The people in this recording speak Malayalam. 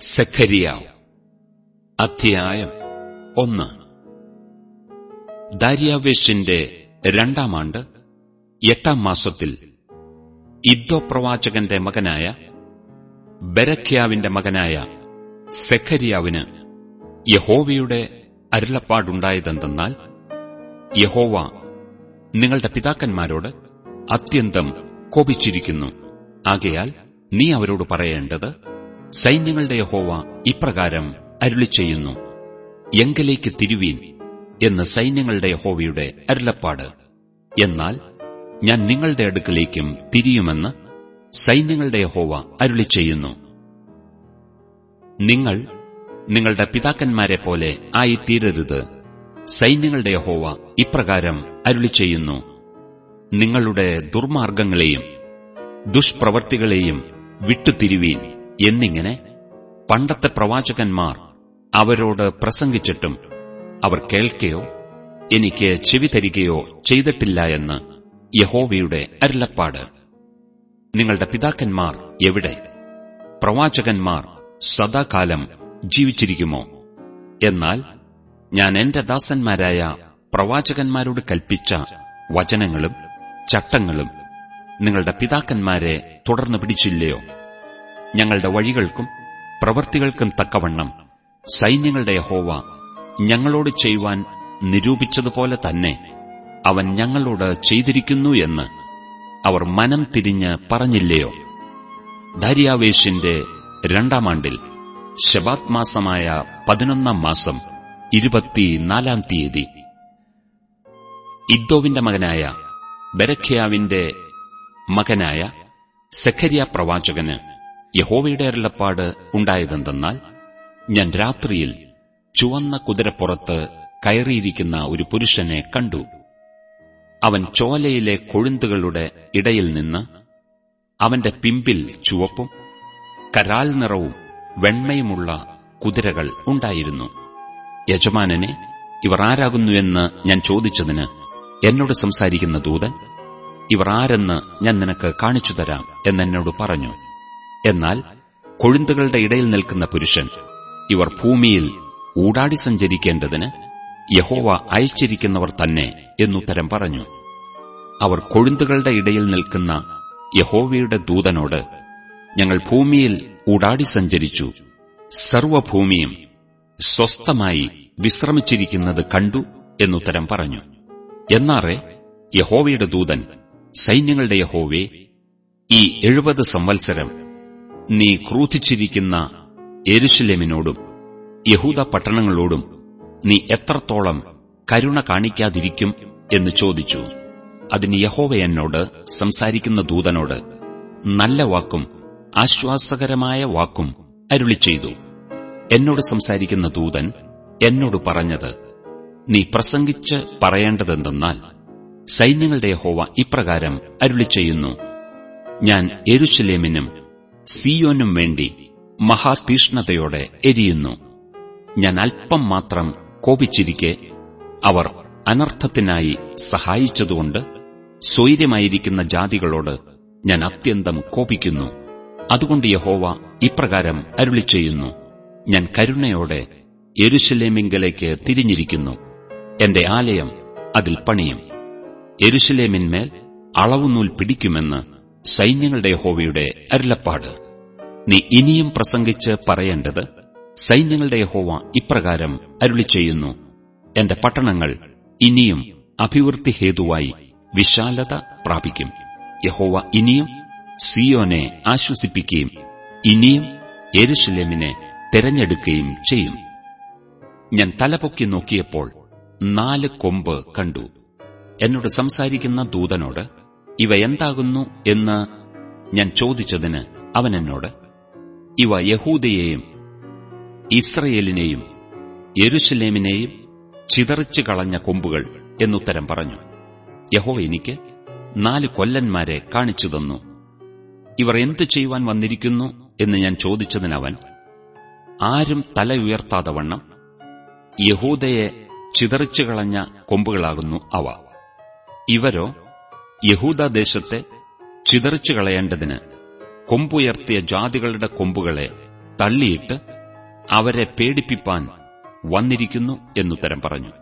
സഖരിയാവ് അധ്യായം ഒന്ന്. ദാര്യാവേഷിന്റെ രണ്ടാം ആണ്ട് എട്ടാം മാസത്തിൽ ഇദ്ദോ പ്രവാചകന്റെ മകനായ ബരഖ്യാവിന്റെ മകനായ സെഖരിയാവിന് യഹോവയുടെ അരുളപ്പാടുണ്ടായതെന്തെന്നാൽ യഹോവ നിങ്ങളുടെ പിതാക്കന്മാരോട് അത്യന്തം കോപിച്ചിരിക്കുന്നു. ആകയാൽ നീ അവരോട് പറയേണ്ടത് സൈന്യങ്ങളുടെ യഹോവ ഇപ്രകാരം അരുളി ചെയ്യുന്നു എങ്കലേക്ക് തിരുവീൻ എന്ന് സൈന്യങ്ങളുടെ യഹോവയുടെ അരുളപ്പാട്. എന്നാൽ ഞാൻ നിങ്ങളുടെ അടുക്കലേക്കും തിരിയുമെന്ന് സൈന്യങ്ങളുടെ യഹോവ അരുളി ചെയ്യുന്നു നിങ്ങൾ നിങ്ങളുടെ പിതാക്കന്മാരെ പോലെ ആയിത്തീരരുത്. സൈന്യങ്ങളുടെ യഹോവ ഇപ്രകാരം അരുളി ചെയ്യുന്നു നിങ്ങളുടെ ദുർമാർഗങ്ങളെയും ദുഷ്പ്രവർത്തികളെയും വിട്ടുതിരുവീൻ. എന്നിങ്ങനെ പണ്ടത്തെ പ്രവാചകന്മാർ അവരോട് പ്രസംഗിച്ചിട്ടും അവർ കേൾക്കുകയോ എനിക്ക് ചെവി തരികയോ ചെയ്തിട്ടില്ല എന്ന് യഹോവയുടെ അരുളപ്പാട്. നിങ്ങളുടെ പിതാക്കന്മാർ എവിടെ? പ്രവാചകന്മാർ സദാകാലം ജീവിച്ചിരിക്കുമോ? എന്നാൽ ഞാൻ എന്റെ ദാസന്മാരായ പ്രവാചകന്മാരോട് കൽപ്പിച്ച വചനങ്ങളും ചട്ടങ്ങളും നിങ്ങളുടെ പിതാക്കന്മാരെ തുടർന്ന് പിടിച്ചില്ലയോ? ഞങ്ങളുടെ വഴികൾക്കും പ്രവൃത്തികൾക്കും തക്കവണ്ണം സൈന്യങ്ങളുടെ ഹോവ ഞങ്ങളോട് ചെയ്യുവാൻ നിരൂപിച്ചതുപോലെ തന്നെ അവൻ ഞങ്ങളോട് ചെയ്തിരിക്കുന്നു എന്ന് അവർ മനം തിരിഞ്ഞ് പറഞ്ഞില്ലയോ? ദാരിയാവേശിന്റെ രണ്ടാം ആണ്ടിൽ ശബാത് മാസമായ പതിനൊന്നാം മാസം ഇരുപത്തിനാലാം തീയതി ഇദ്ദോവിന്റെ മകനായ ബരഖ്യാവിന്റെ മകനായ സെഖരിയ പ്രവാചകന് യഹോവയുടെ അരുളപ്പാട് ഉണ്ടായതെന്തെന്നാൽ ഞാൻ രാത്രിയിൽ ചുവന്ന കുതിരപ്പുറത്ത് കയറിയിരിക്കുന്ന ഒരു പുരുഷനെ കണ്ടു. അവൻ ചോലയിലെ കൊഴുന്തുകളുടെ ഇടയിൽ നിന്ന് അവന്റെ പിമ്പിൽ ചുവപ്പും കരാൽ നിറവും വെണ്മയുമുള്ള കുതിരകൾ ഉണ്ടായിരുന്നു. യജമാനനെ ഇവർ ആരാകുന്നുവെന്ന് ഞാൻ ചോദിച്ചതിന് എന്നോട് സംസാരിക്കുന്ന ദൂതൻ ഇവർ ആരെന്ന് ഞാൻ നിനക്ക് കാണിച്ചു തരാം എന്നെന്നോട് പറഞ്ഞു. എന്നാൽ കൊഴുന്തുകളുടെ ഇടയിൽ നിൽക്കുന്ന പുരുഷൻ ഇവർ ഭൂമിയിൽ ഊടാടി സഞ്ചരിക്കേണ്ടതിന് യഹോവ അയച്ചിരിക്കുന്നവർ തന്നെ എന്നുത്തരം പറഞ്ഞു. അവർ കൊഴുന്തുകളുടെ ഇടയിൽ നിൽക്കുന്ന യഹോവയുടെ ദൂതനോട് ഞങ്ങൾ ഭൂമിയിൽ ഊടാടി സഞ്ചരിച്ചു. സർവഭൂമിയും സ്വസ്ഥമായി വിശ്രമിച്ചിരിക്കുന്നത് കണ്ടു എന്നുത്തരം പറഞ്ഞു. എന്നാറെ യഹോവയുടെ ദൂതൻ സൈന്യങ്ങളുടെ യഹോവേ ഈ എഴുപത് സംവത്സരം നീ ക്രൂധിച്ചിരിക്കുന്ന എരുഷലേമിനോടും യഹൂദ പട്ടണങ്ങളോടും നീ എത്രത്തോളം കരുണ കാണിക്കാതിരിക്കും എന്ന് ചോദിച്ചു. അതിന് യഹോവ എന്നോട് സംസാരിക്കുന്ന ദൂതനോട് നല്ല വാക്കും ആശ്വാസകരമായ വാക്കും അരുളി ചെയ്തു. എന്നോട് സംസാരിക്കുന്ന ദൂതൻ എന്നോട് പറഞ്ഞത് നീ പ്രസംഗിച്ച് പറയേണ്ടതെന്തെന്നാൽ സൈന്യങ്ങളുടെ യഹോവ ഇപ്രകാരം അരുളി ചെയ്യുന്നു. ഞാൻ എരുഷലേമിനും സിയോനും വേണ്ടി മഹാതീഷ്ണതയോടെ എരിയുന്നു. ഞാൻ അല്പം മാത്രം കോപിച്ചിരിക്കെ അവർ അനർത്ഥത്തിനായി സഹായിച്ചതുകൊണ്ട് സ്വൈര്യമായിരിക്കുന്ന ജാതികളോട് ഞാൻ അത്യന്തം കോപിക്കുന്നു. അതുകൊണ്ട് യഹോവ ഇപ്രകാരം അരുളി ചെയ്യുന്നു. ഞാൻ കരുണയോടെ എരുശലേമിങ്കലേക്ക് തിരിഞ്ഞിരിക്കുന്നു. എന്റെ ആലയം അതിൽ പണിയും. എരുശലേമിന്മേൽ അളവുനൂൽ പിടിക്കുമെന്ന് സൈന്യങ്ങളുടെ ഹോവയുടെ അരുളപ്പാട്. നീ ഇനിയും പ്രസംഗിച്ച് പറയേണ്ടത് സൈന്യങ്ങളുടെ ഹോവ ഇപ്രകാരം അരുളി ചെയ്യുന്നു. എന്റെ പട്ടണങ്ങൾ ഇനിയും അഭിവൃദ്ധി ഹേതുവായി വിശാലത പ്രാപിക്കും. യഹോവ ഇനിയും സിയോനെ ആശ്വസിപ്പിക്കുകയും ഇനിയും എരുശലേമിനെ തെരഞ്ഞെടുക്കുകയും ചെയ്യും. ഞാൻ തലപൊക്കി നോക്കിയപ്പോൾ നാല് കൊമ്പ് കണ്ടു. എന്നോട് സംസാരിക്കുന്ന ദൂതനോട് ഇവ എന്താകുന്നു എന്ന് ഞാൻ ചോദിച്ചതിന് അവൻ എന്നോട് ഇവ യഹൂദയെയും ഇസ്രയേലിനെയും യെരുഷലേമിനെയും ചിതറിച്ചു കളഞ്ഞ കൊമ്പുകൾ എന്നുത്തരം പറഞ്ഞു. യഹോ എനിക്ക് നാല് കൊല്ലന്മാരെ കാണിച്ചു തന്നു. ഇവർ എന്തു ചെയ്യുവാൻ വന്നിരിക്കുന്നു എന്ന് ഞാൻ ചോദിച്ചതിനവൻ ആരും തല ഉയർത്താതെ വണ്ണം യഹൂദയെ ചിതറിച്ചു കളഞ്ഞ കൊമ്പുകളാകുന്നു അവ. ഇവരോ യഹൂദദേശത്തെ ചിതറിച്ചു കളയേണ്ടതിന് കൊമ്പുയർത്തിയ ജാതികളുടെ കൊമ്പുകളെ തള്ളിയിട്ട് അവരെ പേടിപ്പിപ്പാൻ വന്നിരിക്കുന്നു എന്നുത്തരം പറഞ്ഞു.